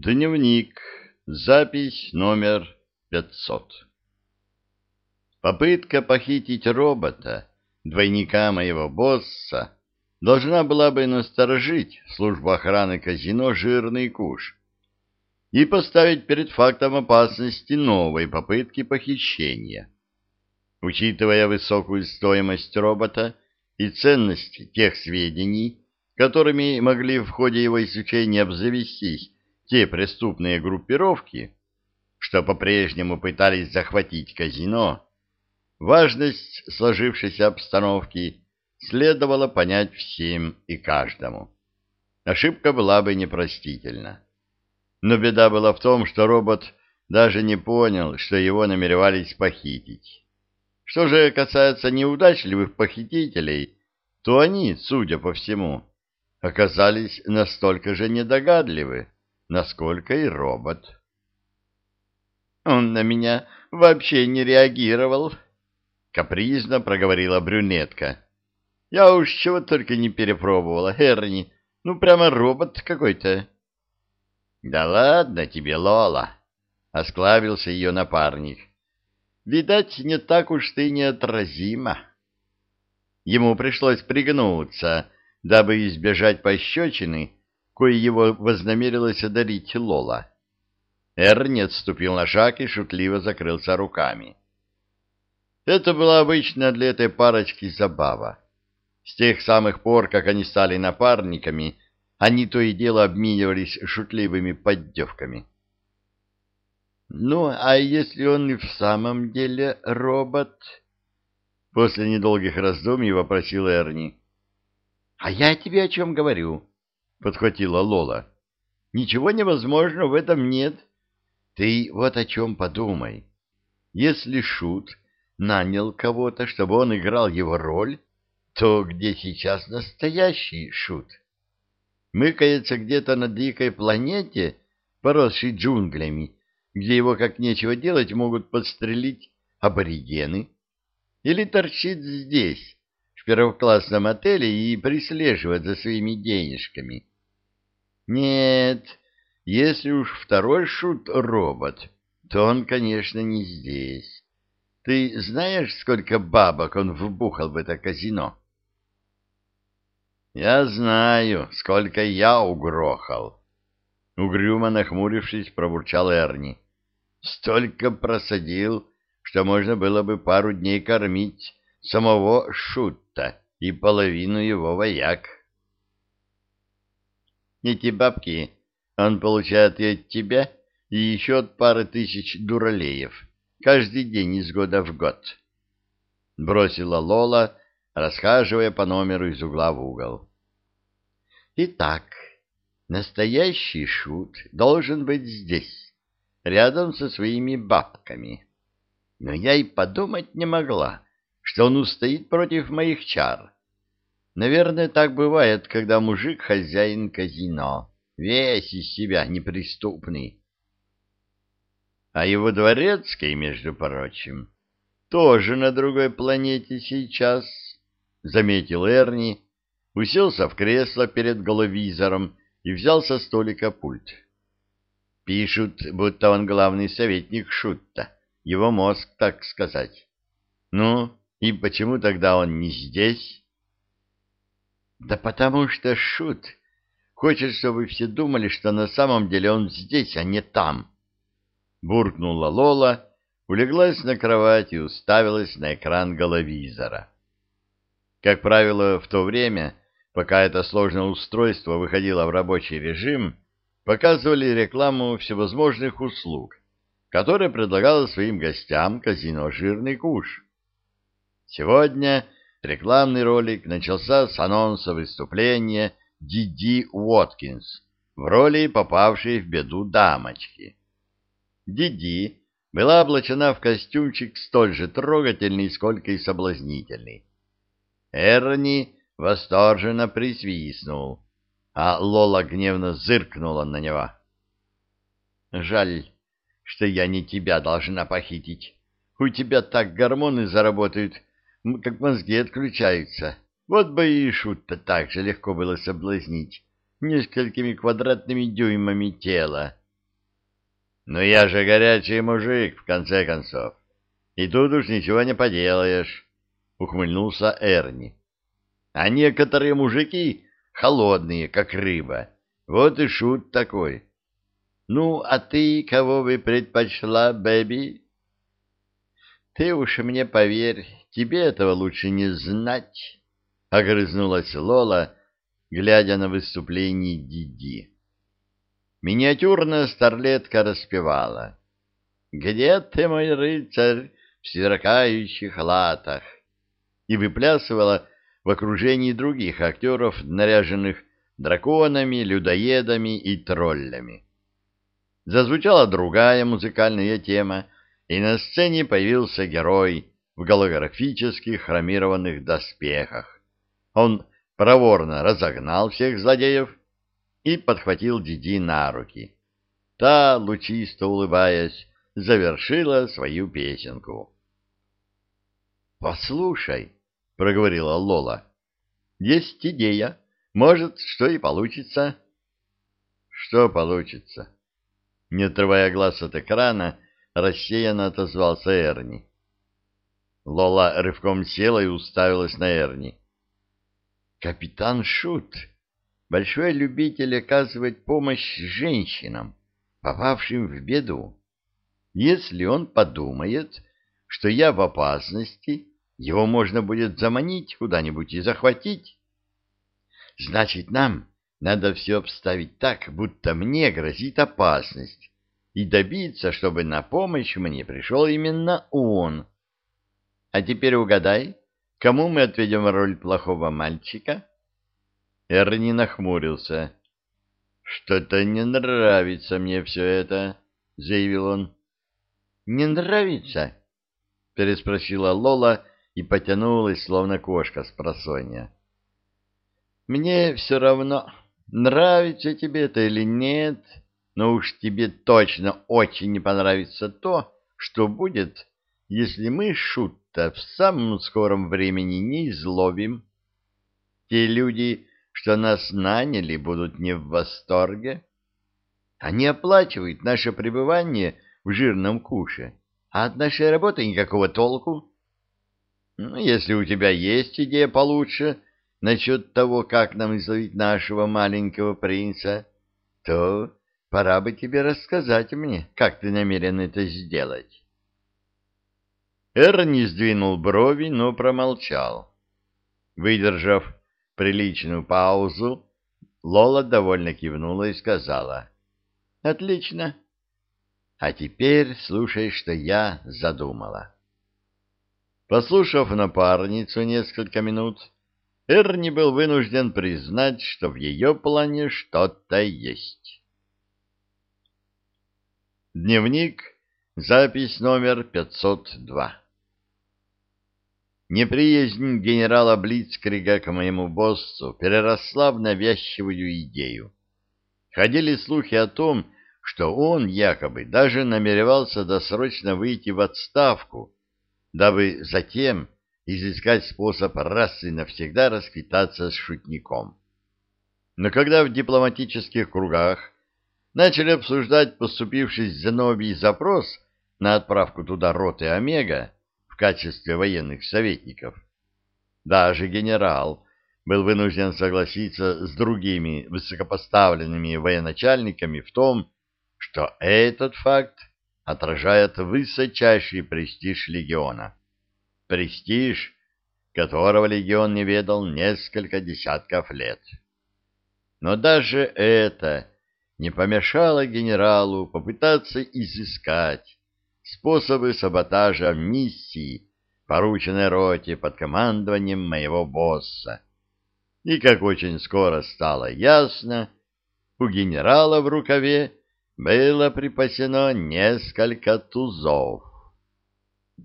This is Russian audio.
Дневник. Запись номер 500. Попытка похитить робота, двойника моего босса, должна была бы насторожить службу охраны казино «Жирный куш» и поставить перед фактом опасности новой попытки похищения. Учитывая высокую стоимость робота и ценность тех сведений, которыми могли в ходе его изучения обзавестись те преступные группировки, что по-прежнему пытались захватить казино, важность сложившейся обстановки следовало понять всем и каждому. Ошибка была бы непростительна. Но беда была в том, что робот даже не понял, что его намеревались похитить. Что же касается неудачливых похитителей, то они, судя по всему, оказались настолько же недогадливы, насколько и робот. «Он на меня вообще не реагировал», — капризно проговорила брюнетка. «Я уж чего только не перепробовала, Эрни. Ну, прямо робот какой-то». «Да ладно тебе, Лола!» — осклабился ее напарник. «Видать, не так уж ты неотразима». Ему пришлось пригнуться, дабы избежать пощечины, кое его вознамерилась одарить Лола. Эрни отступил на шаг и шутливо закрылся руками. Это была обычная для этой парочки забава. С тех самых пор, как они стали напарниками, они то и дело обменивались шутливыми поддевками. «Ну, а если он и в самом деле робот?» После недолгих раздумий вопросил Эрни. «А я тебе о чем говорю?» — подхватила Лола. «Ничего невозможного в этом нет. Ты вот о чем подумай. Если Шут нанял кого-то, чтобы он играл его роль, то где сейчас настоящий Шут? Мыкается где-то на дикой планете, поросшей джунглями, где его как нечего делать могут подстрелить аборигены, или торчит здесь, в первоклассном отеле, и прислеживает за своими денежками. Нет, если уж второй шут-робот, то он, конечно, не здесь. Ты знаешь, сколько бабок он вбухал в это казино? Я знаю, сколько я угрохал. Угрюмо нахмурившись, пробурчал Эрни. Столько просадил, что можно было бы пару дней кормить самого Шутта и половину его вояк. Эти бабки он получает и от тебя, и еще от пары тысяч дуралеев, каждый день из года в год. Бросила Лола, расхаживая по номеру из угла в угол. Итак, настоящий шут должен быть здесь, рядом со своими бабками. Но я и подумать не могла, что он устоит против моих чар. Наверное, так бывает, когда мужик хозяин казино, весь из себя неприступный. А его дворецкий, между прочим, тоже на другой планете сейчас, — заметил Эрни, уселся в кресло перед головизором и взял со столика пульт. Пишут, будто он главный советник Шутта, его мозг, так сказать. Ну, и почему тогда он не здесь? Да потому что Шут хочет, чтобы все думали, что на самом деле он здесь, а не там. Буркнула Лола, улеглась на кровать и уставилась на экран головизора. Как правило, в то время, пока это сложное устройство выходило в рабочий режим, показывали рекламу всевозможных услуг, которые предлагало своим гостям казино «Жирный куш». Сегодня Рекламный ролик начался с анонса выступления Диди Уоткинс в роли попавшей в беду дамочки. Диди была облачена в костюмчик столь же трогательный, сколько и соблазнительный. Эрни восторженно присвистнул, а Лола гневно зыркнула на него. «Жаль, что я не тебя должна похитить. У тебя так гормоны заработают, как мозги отключаются. Вот бы и шут-то так же легко было соблазнить несколькими квадратными дюймами тела. Но я же горячий мужик, в конце концов. И тут уж ничего не поделаешь, — ухмыльнулся Эрни. А некоторые мужики холодные, как рыба. Вот и шут такой. Ну, а ты кого бы предпочла, Бэби? Ты уж мне поверь, тебе этого лучше не знать, — огрызнулась Лола, глядя на выступление Диди. Миниатюрная старлетка распевала. «Где ты, мой рыцарь, в сверкающих латах?» и выплясывала в окружении других актеров, наряженных драконами, людоедами и троллями. Зазвучала другая музыкальная тема, и на сцене появился герой в голографических хромированных доспехах. Он проворно разогнал всех злодеев и подхватил Диди на руки. Та, лучисто улыбаясь, завершила свою песенку. «Послушай», — проговорила Лола, — «есть идея. Может, что и получится». «Что получится?» Не отрывая глаз от экрана, рассеянно отозвался Эрни. Лола рывком села и уставилась на Эрни. «Капитан Шут, большой любитель оказывать помощь женщинам, попавшим в беду. Если он подумает, что я в опасности, его можно будет заманить куда-нибудь и захватить. Значит, нам надо все обставить так, будто мне грозит опасность, и добиться, чтобы на помощь мне пришел именно он. А теперь угадай, кому мы отведем роль плохого мальчика? Эрни нахмурился. «Что-то не нравится мне все это», — заявил он. «Не нравится?» — переспросила Лола и потянулась, словно кошка с просонья. «Мне все равно, нравится тебе это или нет, но уж тебе точно очень не понравится то, что будет, если мы шут-то в самом скором времени не изловим. Те люди, что нас наняли, будут не в восторге. Они оплачивают наше пребывание в жирном куше, а от нашей работы никакого толку. Ну, если у тебя есть идея получше насчет того, как нам изловить нашего маленького принца, то пора бы тебе рассказать мне, как ты намерен это сделать. Эрни сдвинул брови, но промолчал. Выдержав приличную паузу, Лола довольно кивнула и сказала. — Отлично. А теперь слушай, что я задумала. Послушав напарницу несколько минут, Эрни был вынужден признать, что в ее плане что-то есть. Дневник, запись номер 502 Неприязнь генерала Блицкрига к моему боссу переросла в навязчивую идею. Ходили слухи о том, что он якобы даже намеревался досрочно выйти в отставку, дабы затем изыскать способ раз и навсегда расквитаться с шутником. Но когда в дипломатических кругах начали обсуждать поступивший Зенобий запрос на отправку туда роты Омега, качестве военных советников. Даже генерал был вынужден согласиться с другими высокопоставленными военачальниками в том, что этот факт отражает высочайший престиж легиона. Престиж, которого легион не ведал несколько десятков лет. Но даже это не помешало генералу попытаться изыскать способы саботажа миссии, порученной роте под командованием моего босса. И, как очень скоро стало ясно, у генерала в рукаве было припасено несколько тузов.